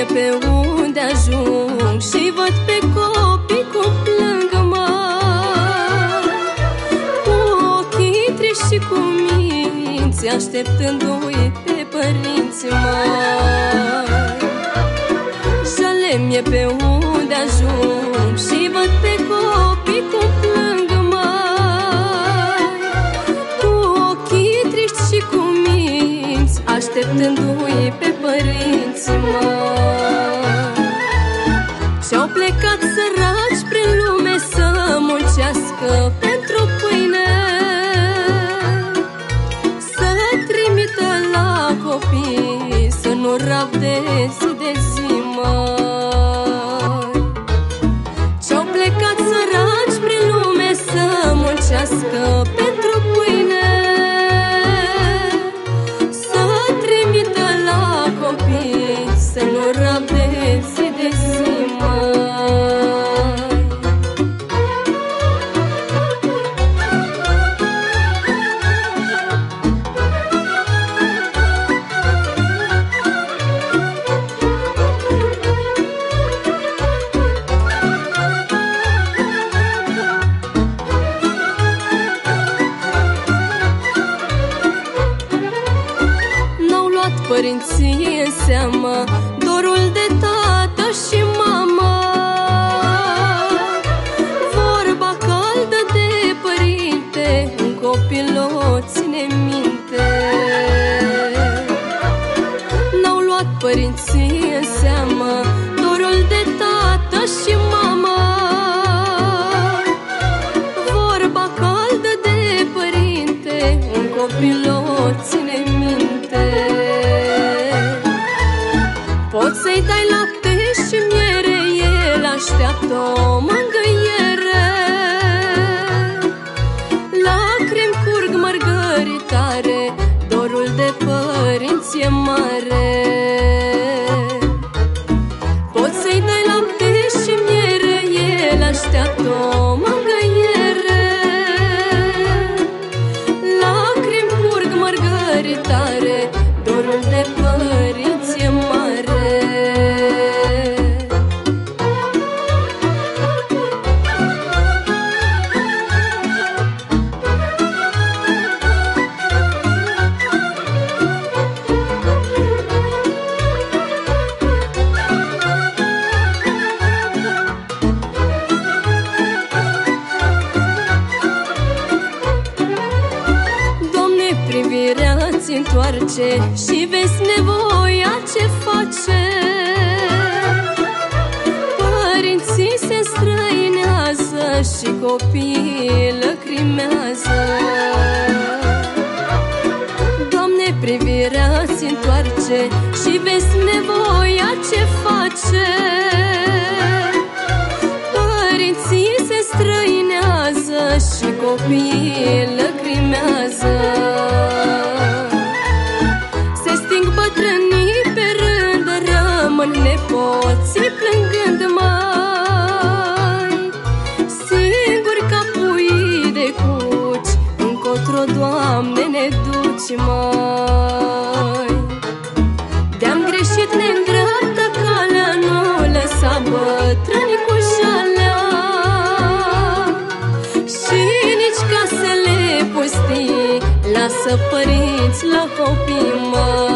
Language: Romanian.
mie pe unde ajung Și văd pe copii cum plâng mai Cu ochii triști și cu minți Așteptându-i pe părinți mai Jale mie pe unde ajung Și văd pe copii cum plâng mai Cu ochii triști și cu minți Așteptându-i pe părinți mai Și-au plecat săraci prin lume să muncească pentru pâine. Să trimită la copii să nu rabde zi de zi mai Și-au plecat săraci prin lume să muncească părinții în seamă Dorul de tată și mama Vorba caldă de părinte Un copil o ține minte. N-au luat părinții în seamă Dorul de tată și mama așteaptă o mângâiere Lacrimi curg mărgăritare Dorul de părinți e mare. Poți să-i dai lapte și miere El așteaptă privirea ți întoarce Și vezi nevoia ce face. Părinții se străinează Și copiii lăcrimează. Doamne, privirea ți întoarce Și vezi nevoia ce face. Părinții se străinează Și copiii duci mai De-am greșit ne-ndreaptă calea Nu lăsa bătrâni cu jalea Și nici casele pustii Lasă părinți la copii măi